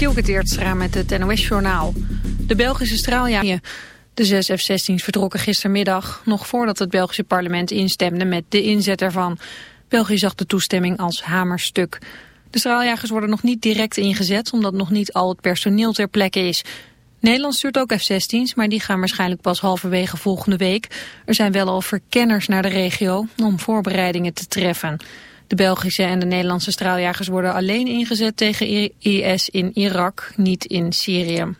Dielke Teertstra met het NOS-journaal. De Belgische straaljager... De zes F-16's vertrokken gistermiddag, nog voordat het Belgische parlement instemde met de inzet ervan. België zag de toestemming als hamerstuk. De straaljagers worden nog niet direct ingezet, omdat nog niet al het personeel ter plekke is. Nederland stuurt ook F-16's, maar die gaan waarschijnlijk pas halverwege volgende week. Er zijn wel al verkenners naar de regio om voorbereidingen te treffen. De Belgische en de Nederlandse straaljagers worden alleen ingezet tegen IS in Irak, niet in Syrië.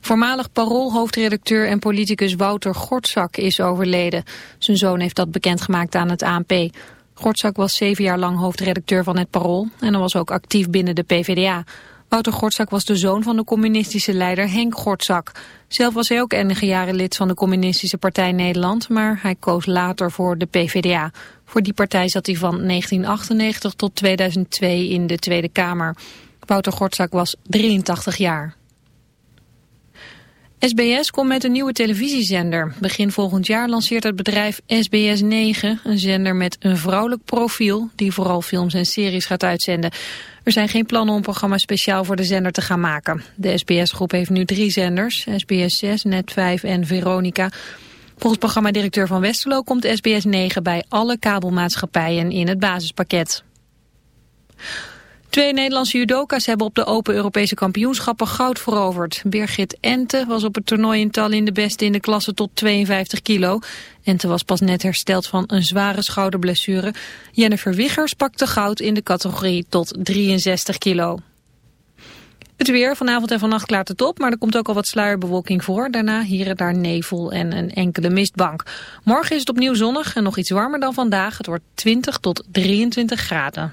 Voormalig paroolhoofdredacteur en politicus Wouter Gortzak is overleden. Zijn zoon heeft dat bekendgemaakt aan het ANP. Gortzak was zeven jaar lang hoofdredacteur van het Parool en was ook actief binnen de PvdA. Wouter Gortzak was de zoon van de communistische leider Henk Gortzak. Zelf was hij ook enige jaren lid van de communistische partij Nederland, maar hij koos later voor de PvdA. Voor die partij zat hij van 1998 tot 2002 in de Tweede Kamer. Wouter Gortzak was 83 jaar. SBS komt met een nieuwe televisiezender. Begin volgend jaar lanceert het bedrijf SBS 9, een zender met een vrouwelijk profiel die vooral films en series gaat uitzenden. Er zijn geen plannen om een programma speciaal voor de zender te gaan maken. De SBS-groep heeft nu drie zenders, SBS 6, Net 5 en Veronica. Volgens programmadirecteur van Westerlo komt SBS 9 bij alle kabelmaatschappijen in het basispakket. Twee Nederlandse judoka's hebben op de Open Europese kampioenschappen goud veroverd. Birgit Ente was op het toernooi in Tallinn de beste in de klasse tot 52 kilo. Ente was pas net hersteld van een zware schouderblessure. Jennifer Wiggers pakte goud in de categorie tot 63 kilo. Het weer, vanavond en vannacht klaart het op, maar er komt ook al wat sluierbewolking voor. Daarna hier en daar nevel en een enkele mistbank. Morgen is het opnieuw zonnig en nog iets warmer dan vandaag. Het wordt 20 tot 23 graden.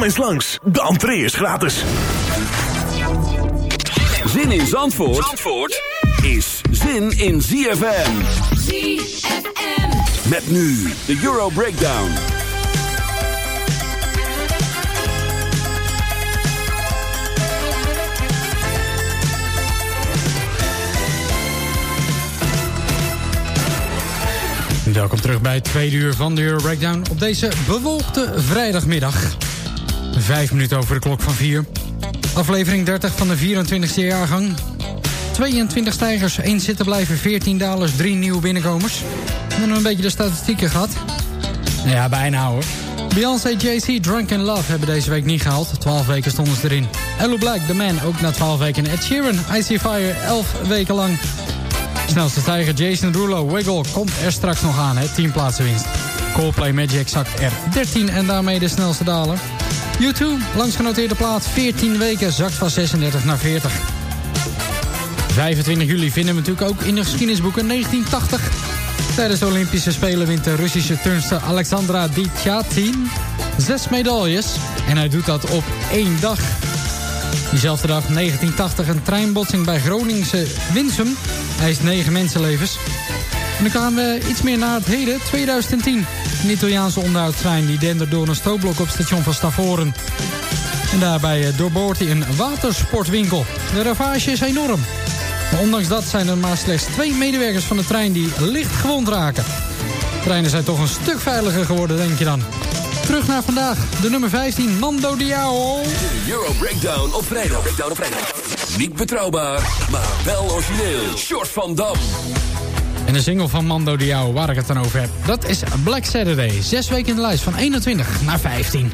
Kom eens langs, de entree is gratis. Zin in Zandvoort, Zandvoort is zin in ZFM. ZFM. Met nu de Euro Breakdown. Welkom terug bij het tweede uur van de Euro Breakdown op deze bewolkte vrijdagmiddag. Vijf minuten over de klok van vier. Aflevering 30 van de 24e jaargang. 22 stijgers, 1 zitten blijven, 14 dalers, 3 nieuwe binnenkomers. En dan hebben we een beetje de statistieken gehad. Nou ja, bijna hoor. Beyoncé, JC, Drunk in Love hebben deze week niet gehaald. 12 weken stonden ze erin. Hello Black, The Man, ook na 12 weken. Ed Sheeran, Icy Fire, 11 weken lang. Snelste stijger Jason Derulo, Wiggle, komt er straks nog aan, hè? 10 plaatsen winst. Coldplay Magic zakt er 13 en daarmee de snelste daler. U2, langsgenoteerde plaat, 14 weken, zakt van 36 naar 40. 25 juli vinden we natuurlijk ook in de geschiedenisboeken 1980. Tijdens de Olympische Spelen wint de Russische turnster Alexandra Dityatin zes medailles. En hij doet dat op één dag. Diezelfde dag 1980 een treinbotsing bij Groningse Winsum. Hij is negen mensenlevens. En dan gaan we iets meer naar het heden, 2010. Een Italiaanse onderhoudstrein die dendert door een stootblok op station van Stavoren. En daarbij eh, doorboort hij een watersportwinkel. De ravage is enorm. Ondanks dat zijn er maar slechts twee medewerkers van de trein die licht gewond raken. Treinen zijn toch een stuk veiliger geworden, denk je dan. Terug naar vandaag, de nummer 15, Mando Diao. De Euro Breakdown op vrijdag. Breakdown op vrijdag. Niet betrouwbaar, maar wel origineel. Short van Dam. En de single van Mando Diao, waar ik het dan over heb, dat is Black Saturday. Zes weken in de lijst, van 21 naar 15.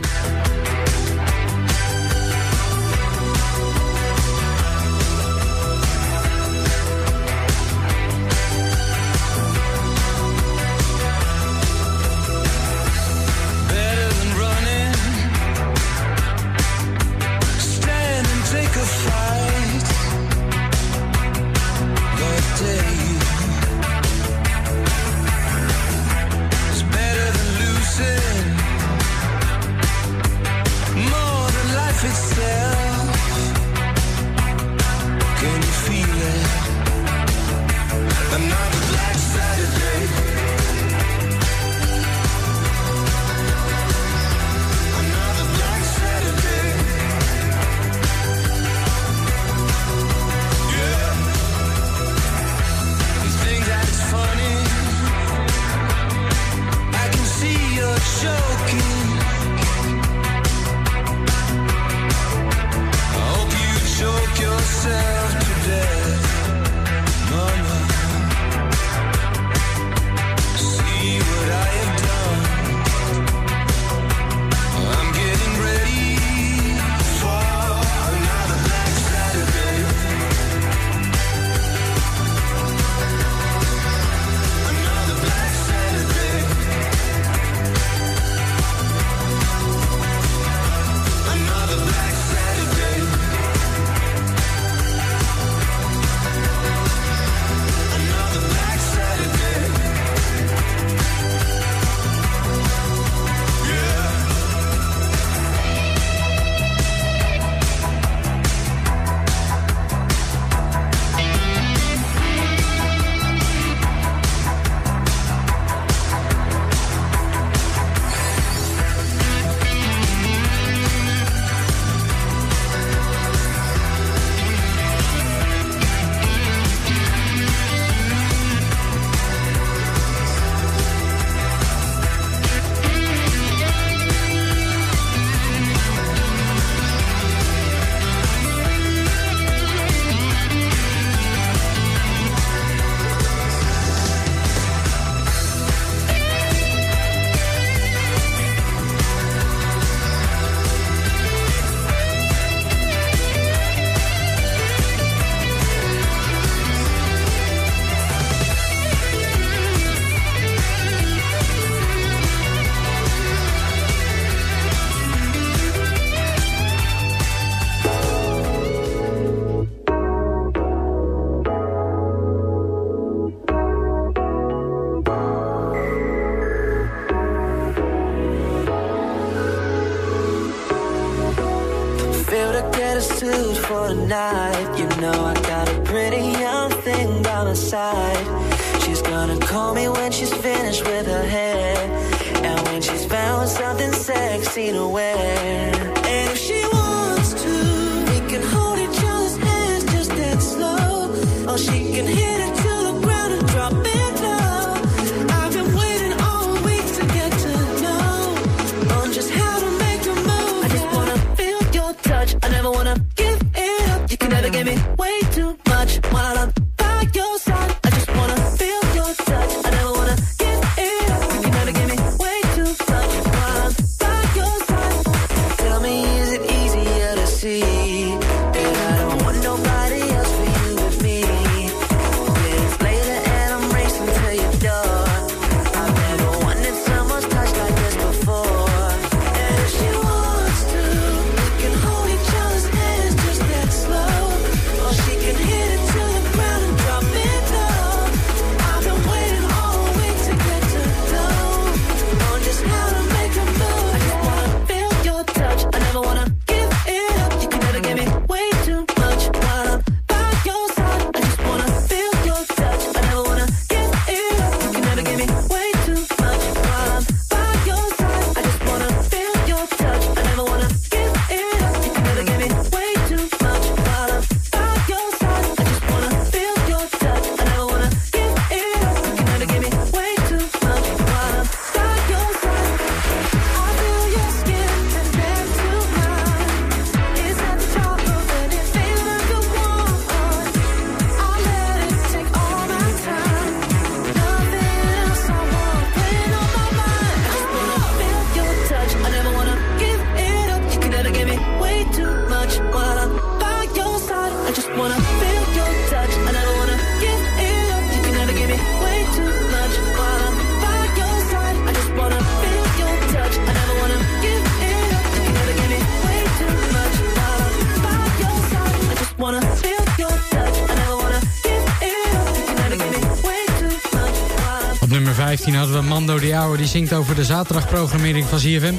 Zingt over de zaterdagprogrammering van ZFM.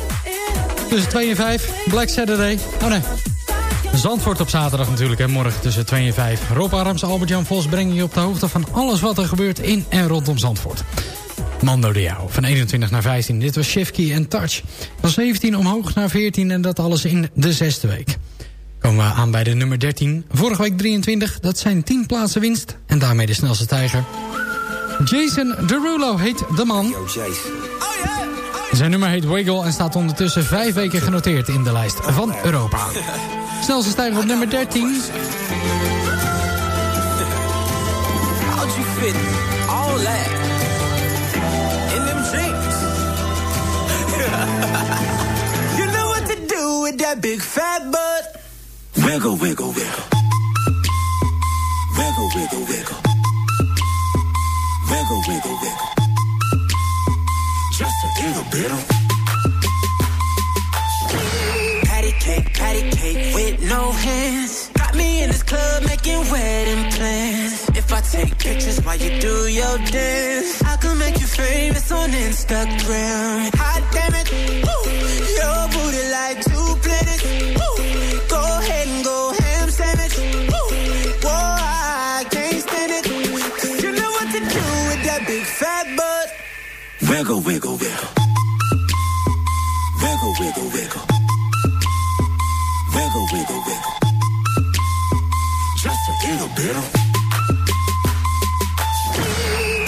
Tussen 2 en 5. Black Saturday. Oh nee. Zandvoort op zaterdag natuurlijk. En morgen tussen 2 en 5. Rob Arams, Albert-Jan Vos brengen je op de hoogte van alles wat er gebeurt in en rondom Zandvoort. Mando Diao van 21 naar 15. Dit was Shifky en Touch. Van 17 omhoog naar 14 en dat alles in de zesde week. Komen we aan bij de nummer 13. Vorige week 23, dat zijn 10 plaatsen winst. En daarmee de snelste tijger. Jason Derulo heet de man. Zijn nummer heet Wiggle en staat ondertussen 5 weken genoteerd in de lijst van Europa. Snelste stijger op nummer 13. How'd you fit all that in them jeans? you know what to do with that big fat butt. Wiggle, wiggle, wiggle. Wiggle, wiggle, wiggle. Wiggle, wiggle, wiggle. A little. Patty cake, patty cake with no hands. Got me in this club making wedding plans. If I take pictures while you do your dance, I can make you famous on Instagram. Hot damn it, woo. your booty like Wiggle, wiggle, wiggle. Wiggle, wiggle, wiggle. Wiggle, wiggle, wiggle. Just a little bit.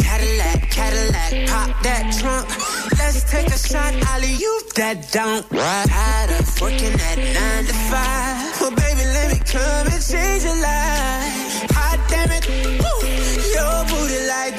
Cadillac, Cadillac, pop that trunk. Let's take a shot, Ollie, you that don't. Tired of working at nine to five. Well, baby, let me come and change your life. Hot damn it, woo. Your booty like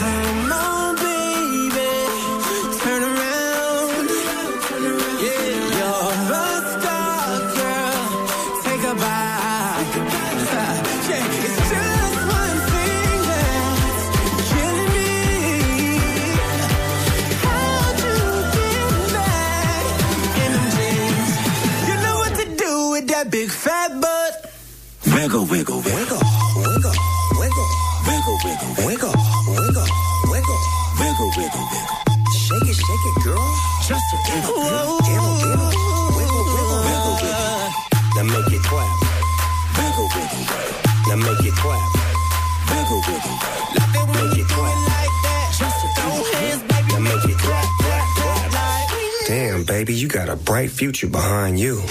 Wiggle, wiggle, wiggle. Wiggle, wiggle. Wiggle, wiggle, wiggle. Wiggle, wiggle. Wiggle, wiggle, wiggle. Shake it, shake it, girl. Just a little bit. Little, little. Wiggle, wiggle, wiggle, wiggle. Now make it clap, Wiggle, wiggle, wiggle. now make it clap, Wiggle, wiggle, wiggle. Love it when make you it do clap. it like that. Just throw hands, baby. Now make it clap, clap, clap. Like, Damn, baby, you got a bright future behind you.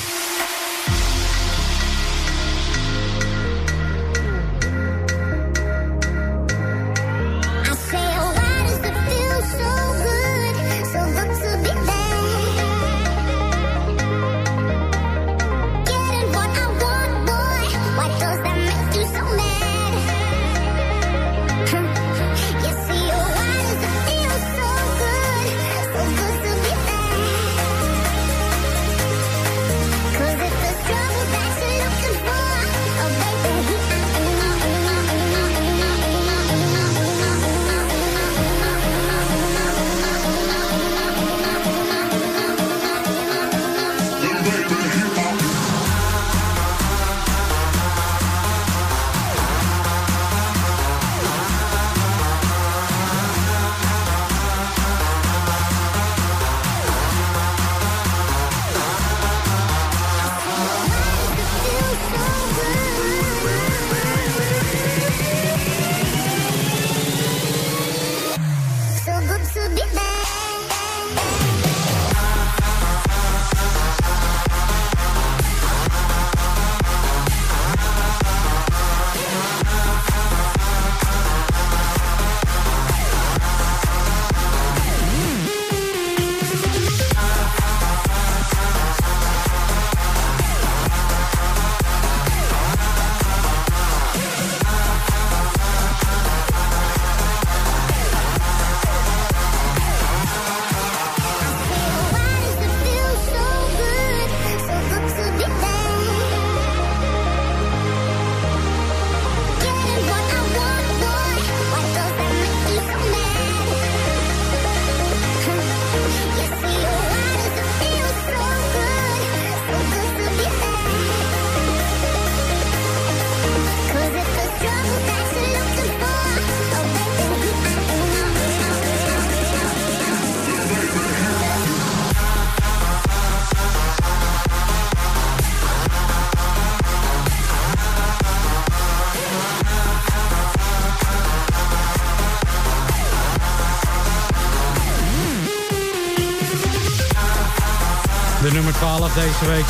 Deze week.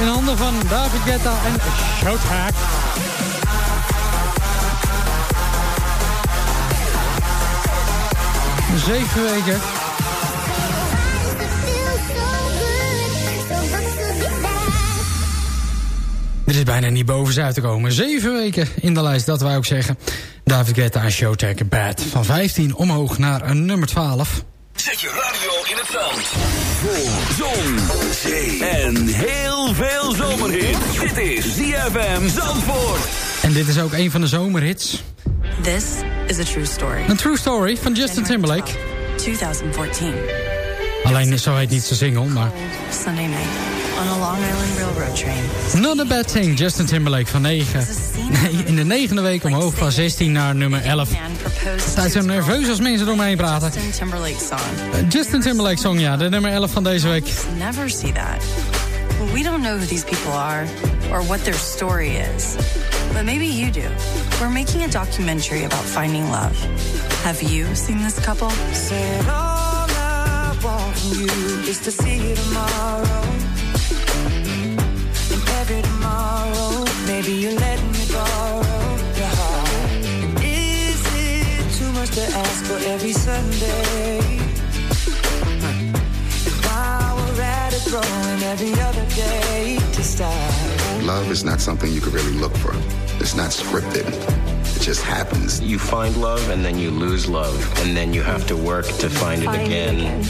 In handen van David Guetta en Showtime. Zeven weken. Dit is bijna niet boven ze te komen. Zeven weken in de lijst, dat wij ook zeggen. David Guetta en Showtech Bad. Van 15 omhoog naar een nummer 12. Zet je radio in het zand. Voor zon, zee en heel veel zomerhit. Dit is ZFM Zandvoort. En dit is ook een van de zomerhits. This is a true story. Een true story van Justin Timberlake. 2014. Alleen zo heet niet zijn single, maar... Sunday night on a Long Island Railroad train. Not a bad thing, Justin Timberlake van 9. Nee, in de negende week omhoog van 16 naar nummer 11. Hij is zo nerveus als mensen door me heen praten. Justin Timberlake song. Justin Timberlake song, ja, de nummer 11 van deze week. Never see that. We don't know who these people are or what their story is. But maybe you do. We're making a documentary about finding love. Have you seen this couple? Said all I want from you is to see you tomorrow. Tomorrow, maybe you let me borrow your heart. Is it too much to ask for every Sunday? Every other day to start. Love is not something you can really look for. It's not scripted. It just happens. You find love and then you lose love, and then you have to work to find, Find it it again,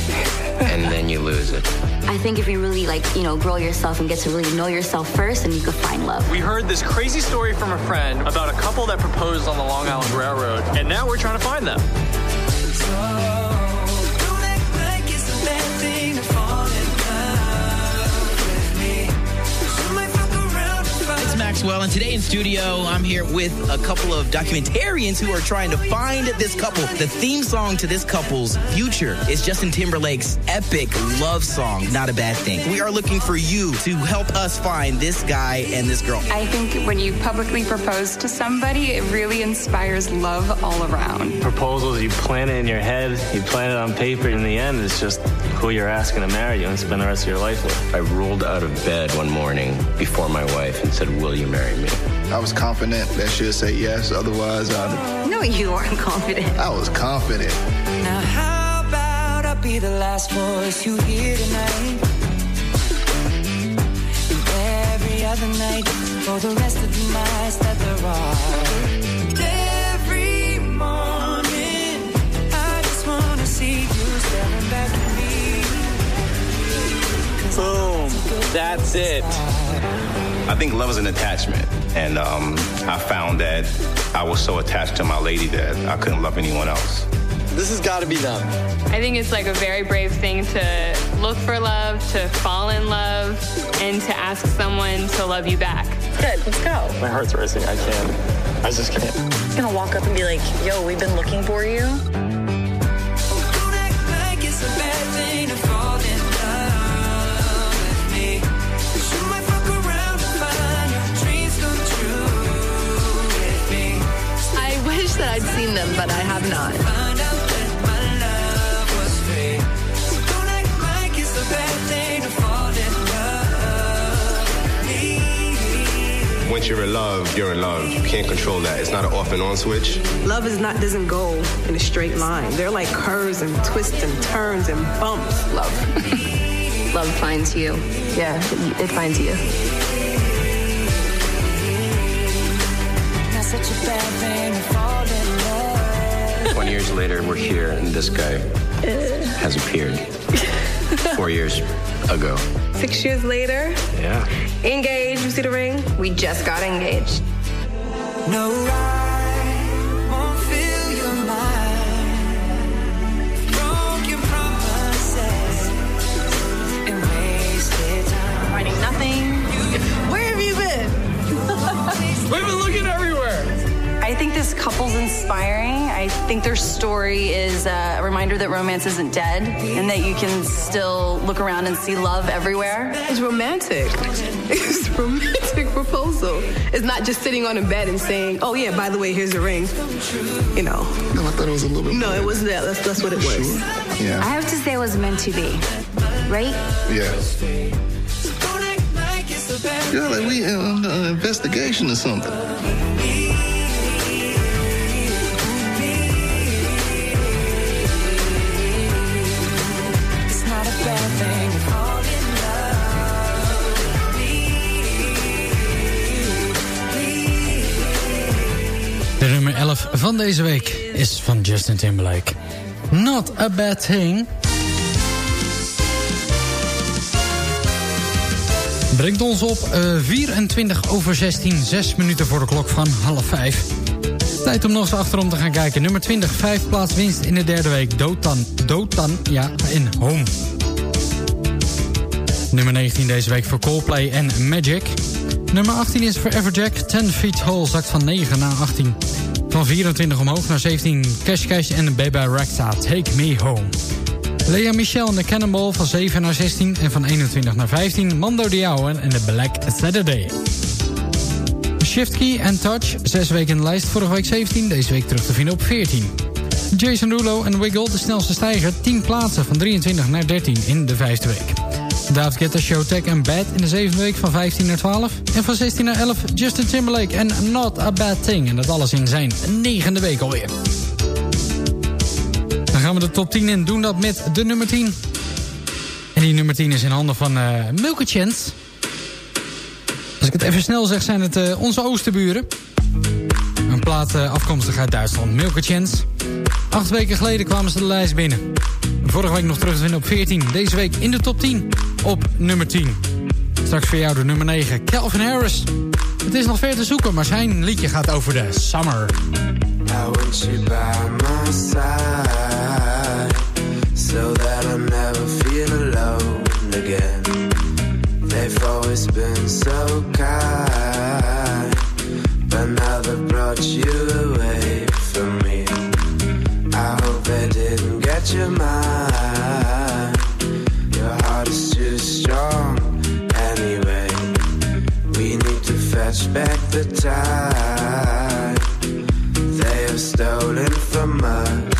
and then you lose it. I think if you really like, you know, grow yourself and get to really know yourself first, then you can find love. We heard this crazy story from a friend about a couple that proposed on the Long Island Railroad, and now we're trying to find them. Maxwell, and today in studio, I'm here with a couple of documentarians who are trying to find this couple. The theme song to this couple's future is Justin Timberlake's epic love song, Not a Bad Thing. We are looking for you to help us find this guy and this girl. I think when you publicly propose to somebody, it really inspires love all around. Proposals, you plan it in your head, you plan it on paper, in the end, it's just who you're asking to marry you and spend the rest of your life with. I rolled out of bed one morning before my wife and said, Will you marry me? I was confident that she'd say yes. Otherwise, I'd. No, you aren't confident. I was confident. Now how about I be the last voice you hear tonight? And every other night for the rest of the nights that there are. Boom. That's it. I think love is an attachment. And um, I found that I was so attached to my lady that I couldn't love anyone else. This has got to be them. I think it's like a very brave thing to look for love, to fall in love, and to ask someone to love you back. Good, let's go. My heart's racing. I can't. I just can't. I'm gonna walk up and be like, yo, we've been looking for you. I'd seen them, but I have not. Find out that my love was free. So don't act like it's a bad thing to fall in love with me. Once you're in love, you're in love. You can't control that. It's not an off and on switch. Love is not doesn't go in a straight line. They're like curves and twists and turns and bumps. Love. Love finds you. Yeah, it finds you. 20 years later, we're here, and this guy has appeared. Four years ago. Six years later, Yeah. engaged. You see the ring? We just got engaged. No, couple's inspiring. I think their story is uh, a reminder that romance isn't dead and that you can still look around and see love everywhere. It's romantic. It's a romantic proposal. It's not just sitting on a bed and saying, "Oh yeah, by the way, here's a ring." You know. No, I thought it was a little bit. No, it was that. That's, that's what it was. Sure. Yeah. I have to say it was meant to be. right? Yeah. Yeah, like we in an investigation or something. Nummer 11 van deze week is van Justin Timberlake. Not a bad thing. Brengt ons op eh, 24 over 16, 6 minuten voor de klok van half 5. Tijd om nog eens achterom te gaan kijken. Nummer 20, 5 plaats winst in de derde week. Dotan, Dotan, ja, in Home. Nummer 19 deze week voor Coldplay en Magic. Nummer 18 is voor Everjack. 10 Feet Hole zakt van 9 naar 18. Van 24 omhoog naar 17 Cash Cash en Baby Rexha Take Me Home. Lea Michel en de Cannonball van 7 naar 16 en van 21 naar 15 Mando Diao en de Black Saturday. Shift Key en Touch, 6 weken in de lijst, vorige week 17, deze week terug te vinden op 14. Jason Rulo en Wiggle, de snelste stijger, 10 plaatsen van 23 naar 13 in de vijfde week. David Guetta, Showtek en Bad in de zevende week van 15 naar 12. En van 16 naar 11 Justin Timberlake en Not a Bad Thing. En dat alles in zijn negende week alweer. Dan gaan we de top 10 in. Doen dat met de nummer 10. En die nummer 10 is in handen van uh, Milke Chance. Als ik het even snel zeg, zijn het uh, onze oosterburen. Een plaat uh, afkomstig uit Duitsland. Milke Chance. Acht weken geleden kwamen ze de lijst binnen. Vorige week nog terug te vinden op 14. Deze week in de top 10 op nummer 10. Straks voor jou de nummer 9, Calvin Harris. Het is nog ver te zoeken, maar zijn liedje gaat over de summer. I want you by my side so that I never feel alone again. They've always been so kind, but now they brought you away didn't get your mind. Your heart is too strong anyway. We need to fetch back the time they have stolen from us.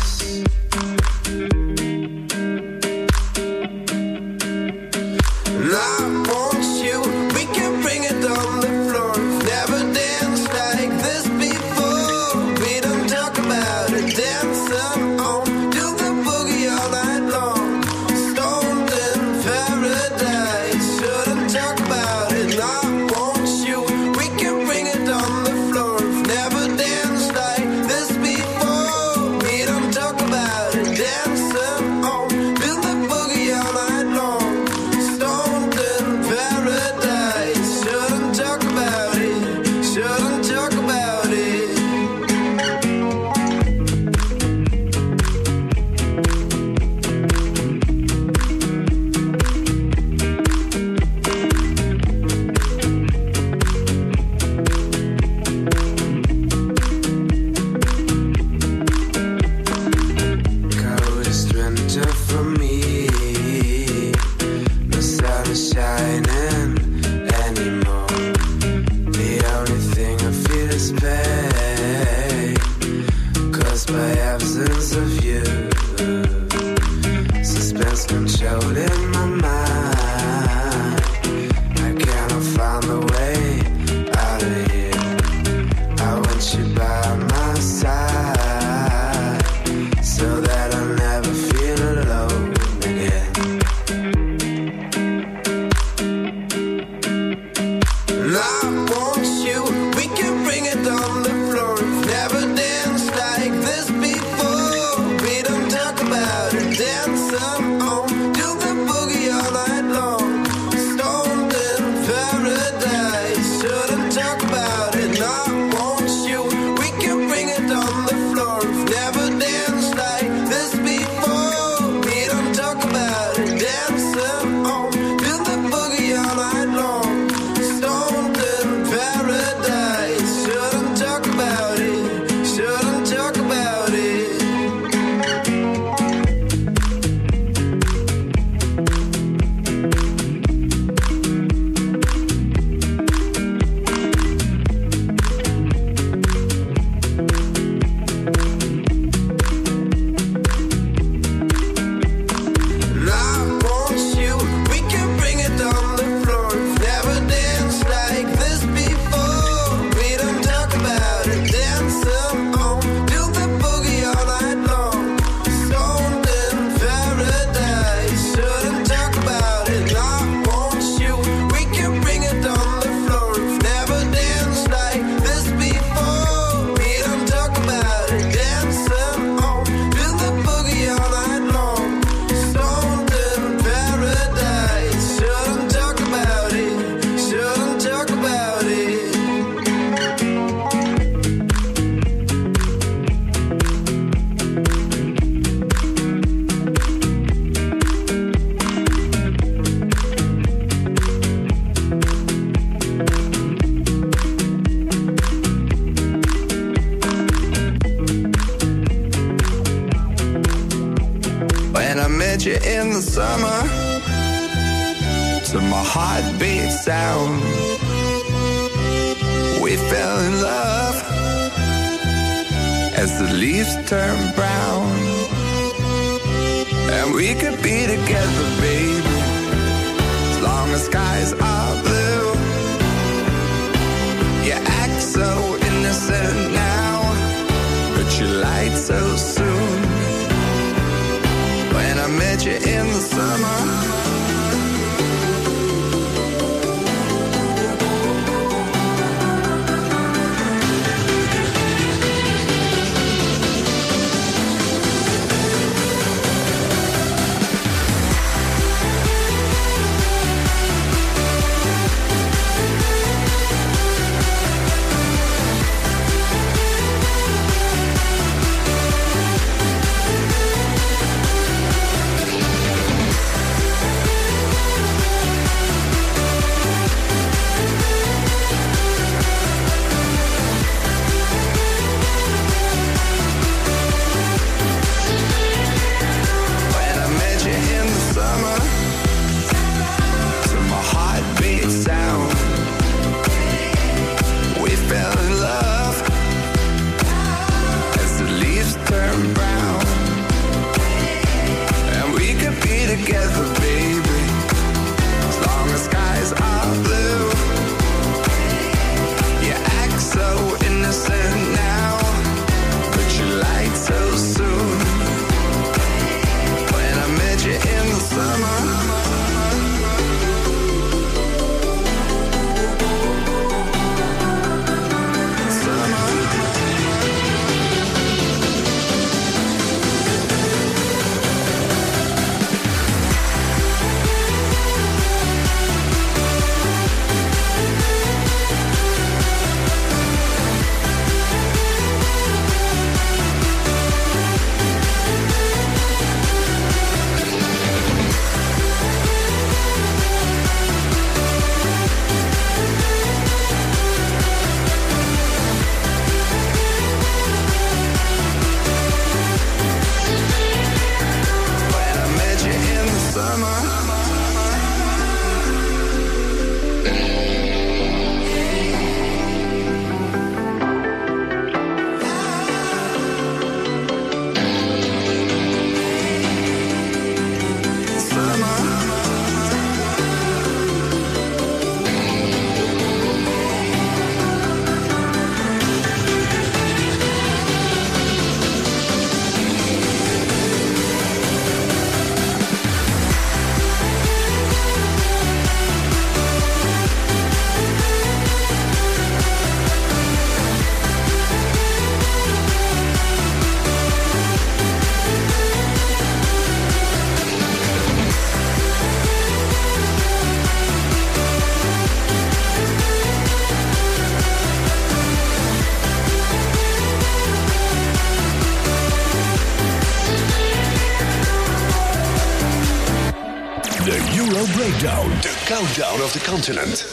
The continent.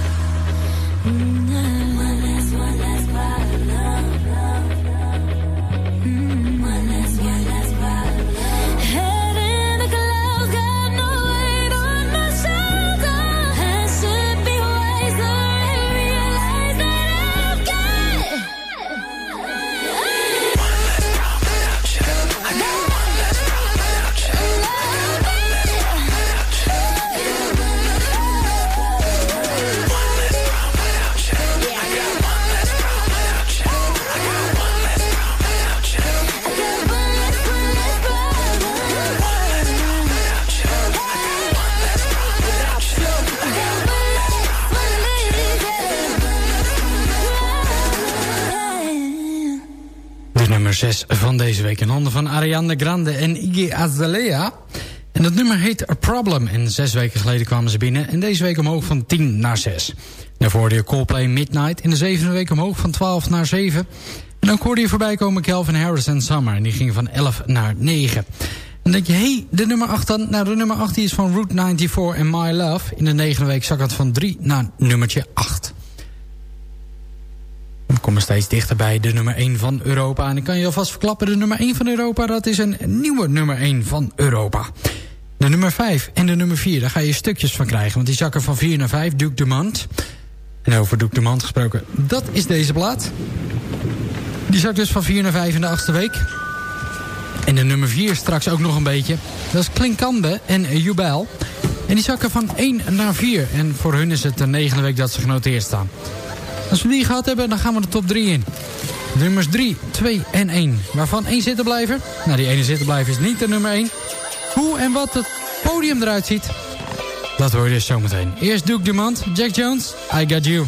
6 van deze week in handen van Ariana Grande en Iggy Azalea. En dat nummer heet A Problem. En zes weken geleden kwamen ze binnen. En deze week omhoog van 10 naar 6. Daarvoor hoorde je Coldplay Midnight. In de zevende week omhoog van 12 naar 7. En ook hoorde je voorbij komen Calvin Harris en Summer. En die ging van 11 naar 9. En dan denk je, hé, hey, de nummer 8 dan? Nou, de nummer 8 die is van Route 94 en My Love. In de negende week zak het van 3 naar nummertje 8. Komen steeds dichter bij de nummer 1 van Europa. En ik kan je alvast verklappen, de nummer 1 van Europa... dat is een nieuwe nummer 1 van Europa. De nummer 5 en de nummer 4, daar ga je stukjes van krijgen. Want die zakken van 4 naar 5, Duke de Mand. En over Duke de Mand gesproken, dat is deze plaat. Die zakt dus van 4 naar 5 in de achtste week. En de nummer 4 straks ook nog een beetje. Dat is Klinkande en Jubel. En die zakken van 1 naar 4. En voor hun is het de negende week dat ze genoteerd staan. Als we die gehad hebben, dan gaan we de top 3 in. Nummers 3, 2 en 1. Waarvan 1 zitten blijven. Nou, die ene zitten blijven is niet de nummer 1. Hoe en wat het podium eruit ziet, dat hoor je dus zometeen. Eerst Duke Dumont, Jack Jones, I Got You.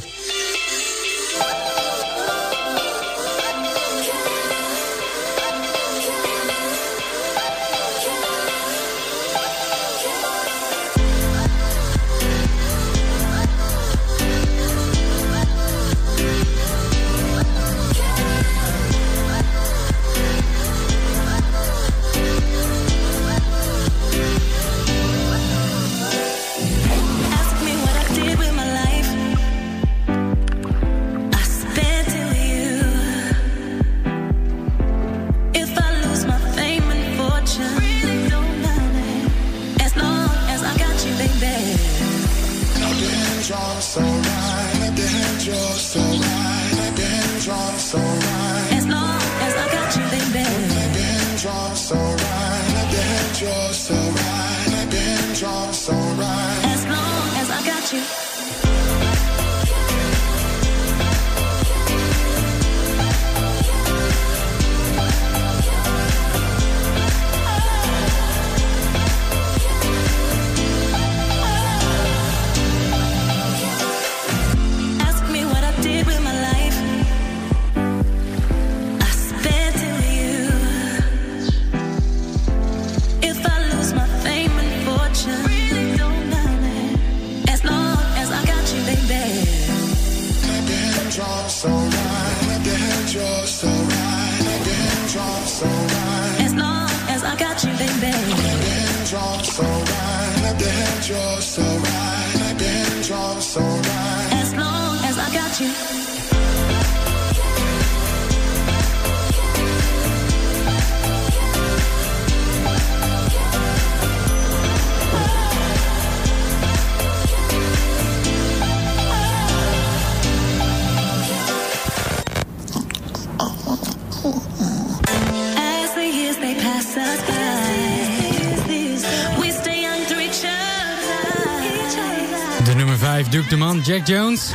Nummer 5, Duke de Man, Jack Jones.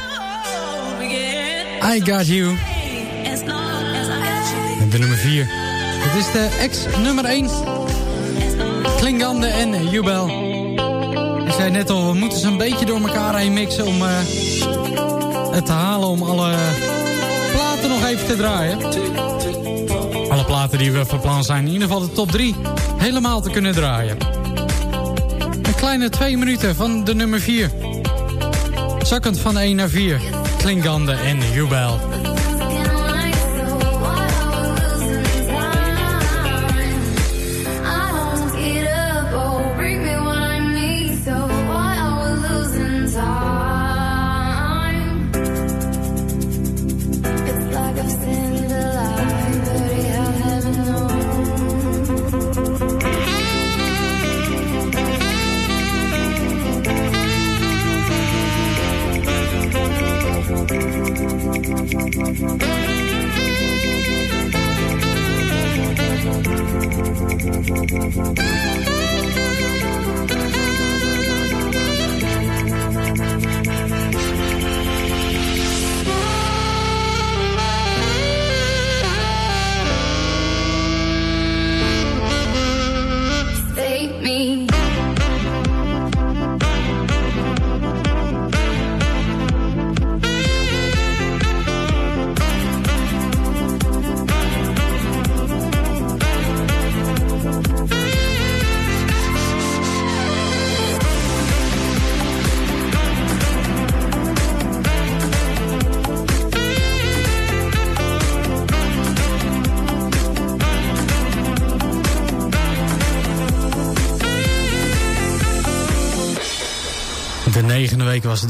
I Got You. En de nummer 4. Het is de ex nummer 1. Klingande en Jubel. Ik zei net al, we moeten ze een beetje door elkaar heen mixen... om eh, het te halen om alle platen nog even te draaien. Alle platen die we van plan zijn, in ieder geval de top 3, helemaal te kunnen draaien. Een kleine twee minuten van de nummer 4. Zakkend van 1 naar 4. Klingande en Jubel.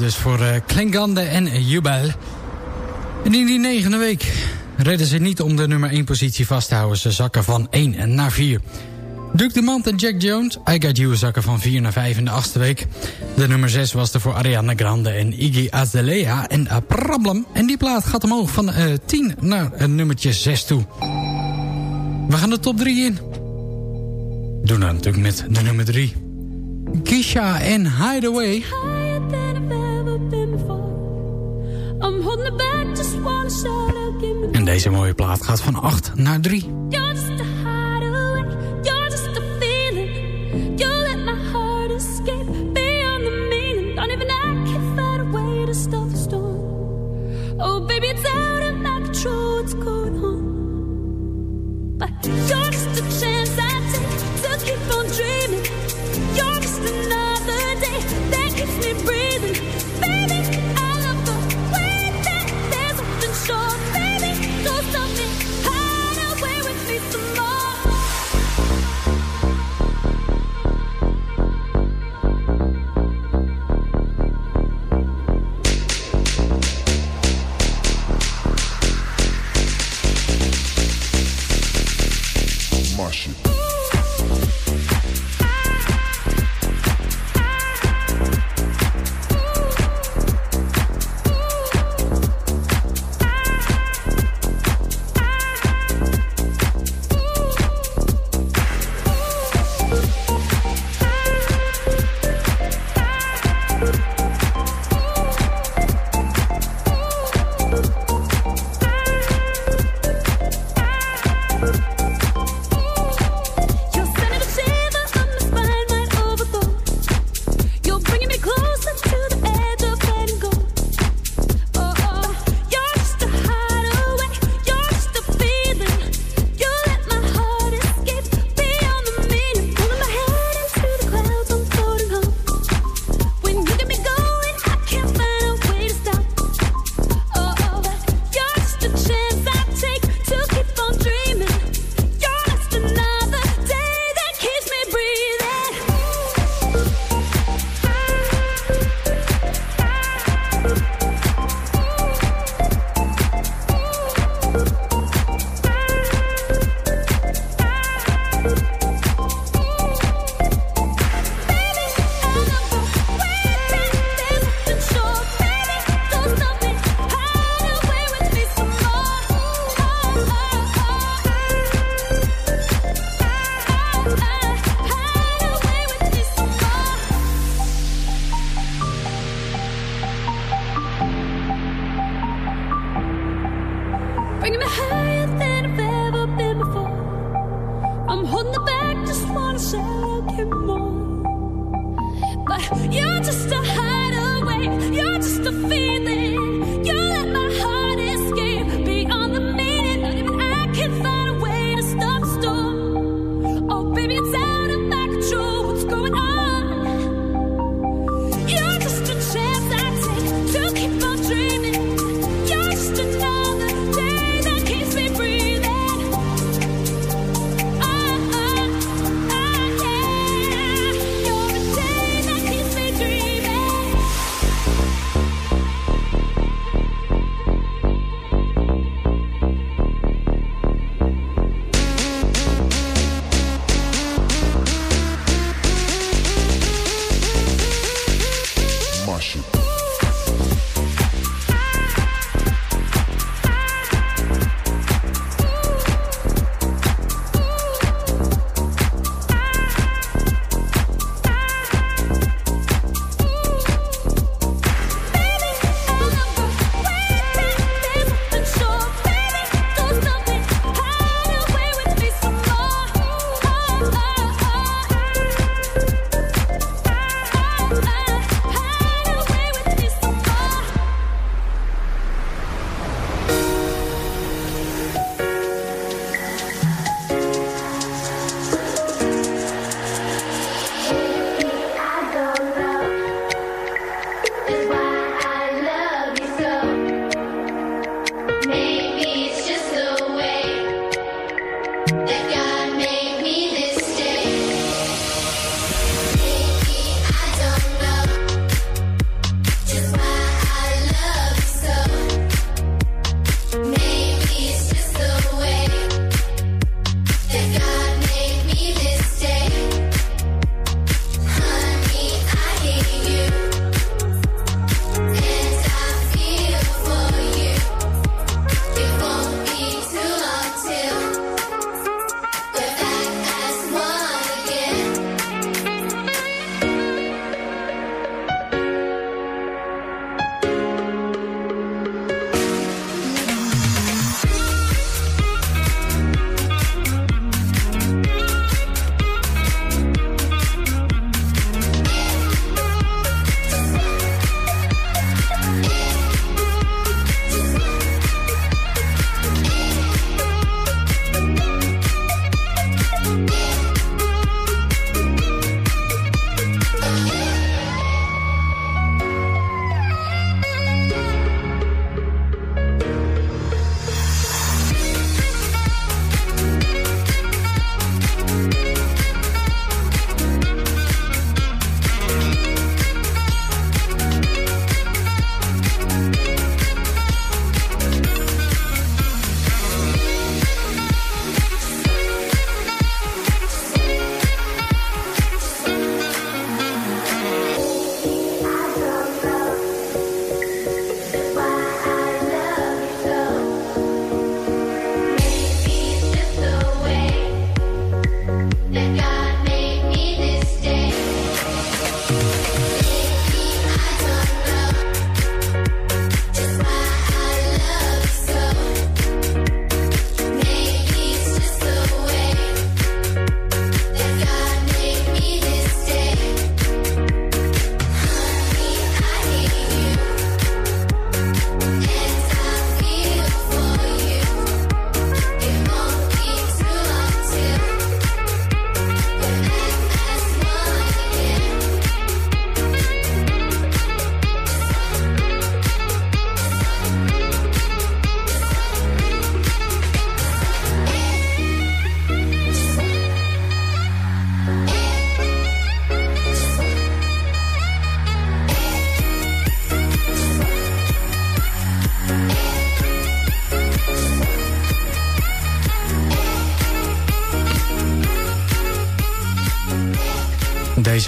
Dus voor eh Klingande en Jubel. En in die negende week redden ze niet om de nummer 1 positie vast te houden. Ze zakken van 1 naar 4. Duke Mant en Jack Jones, I Got You, zakken van 4 naar 5 in de achtste week. De nummer 6 was er voor Ariana Grande en Iggy Azalea en A Problem. En die plaat gaat omhoog van eh 10 naar een nummertje 6 toe. We gaan de top 3 in. Doen dat natuurlijk met de nummer 3. Kisha en Hideaway. Deze mooie plaat gaat van 8 naar 3.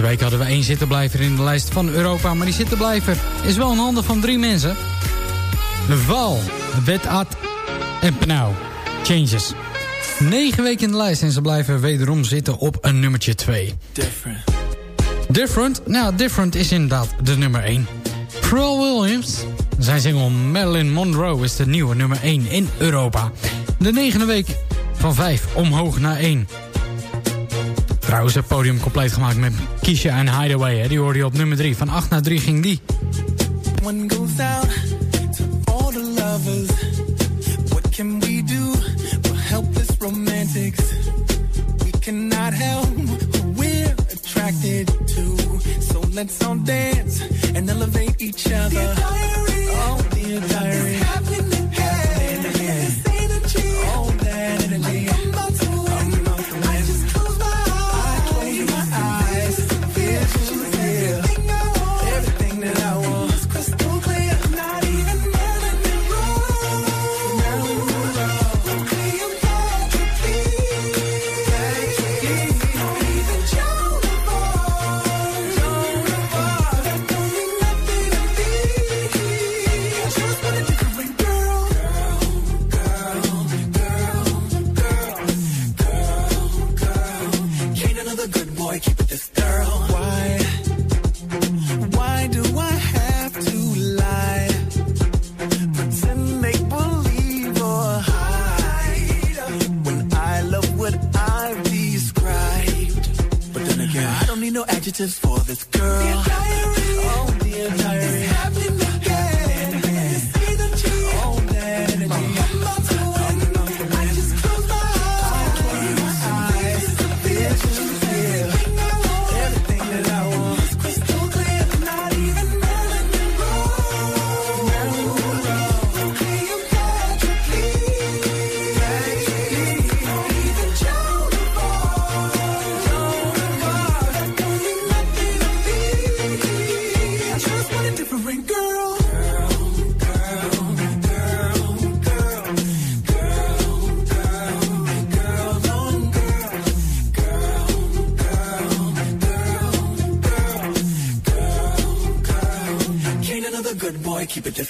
Deze week hadden we één zittenblijver in de lijst van Europa. Maar die zittenblijver is wel in handen van drie mensen. Val, Wetat en Pnau. Changes. Negen weken in de lijst en ze blijven wederom zitten op een nummertje 2. Different. Different? Nou, Different is inderdaad de nummer 1. Pharrell Williams, zijn single Marilyn Monroe is de nieuwe nummer 1 in Europa. De negende week van 5 omhoog naar 1. Trouwens, het podium compleet gemaakt met Kiesje en Hideaway. Hè? Die hoorde je op nummer 3. Van 8 naar 3 ging die. One goes out to all the lovers. What can we do? We help this romantics. We cannot help who we're attracted to. So let's all dance and elevate each other. Dear diary, oh, dear diary. Nothing's happening again. Nothing's happening again. All that energy. different girl. girl. good boy, keep it different.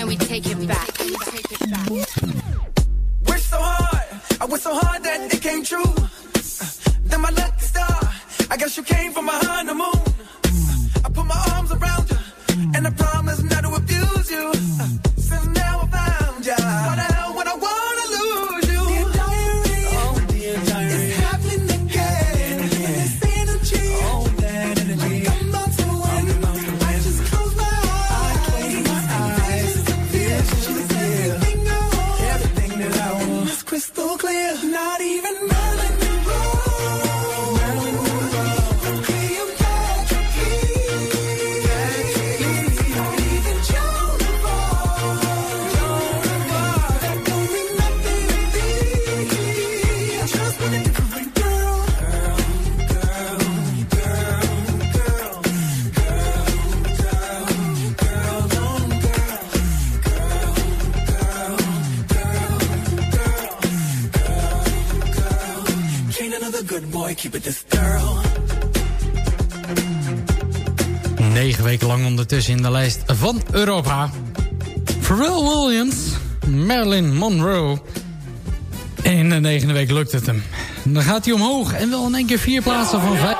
and we take it back. Wish so hard, I wish so hard that it came true. Uh, then my lucky star, I guess you came from behind the moon. I put my arm keep it this girl. Negen weken lang ondertussen in de lijst van Europa. Pharrell Williams, Marilyn Monroe. En in de negende week lukt het hem. Dan gaat hij omhoog en wel in één keer vier plaatsen van vijf.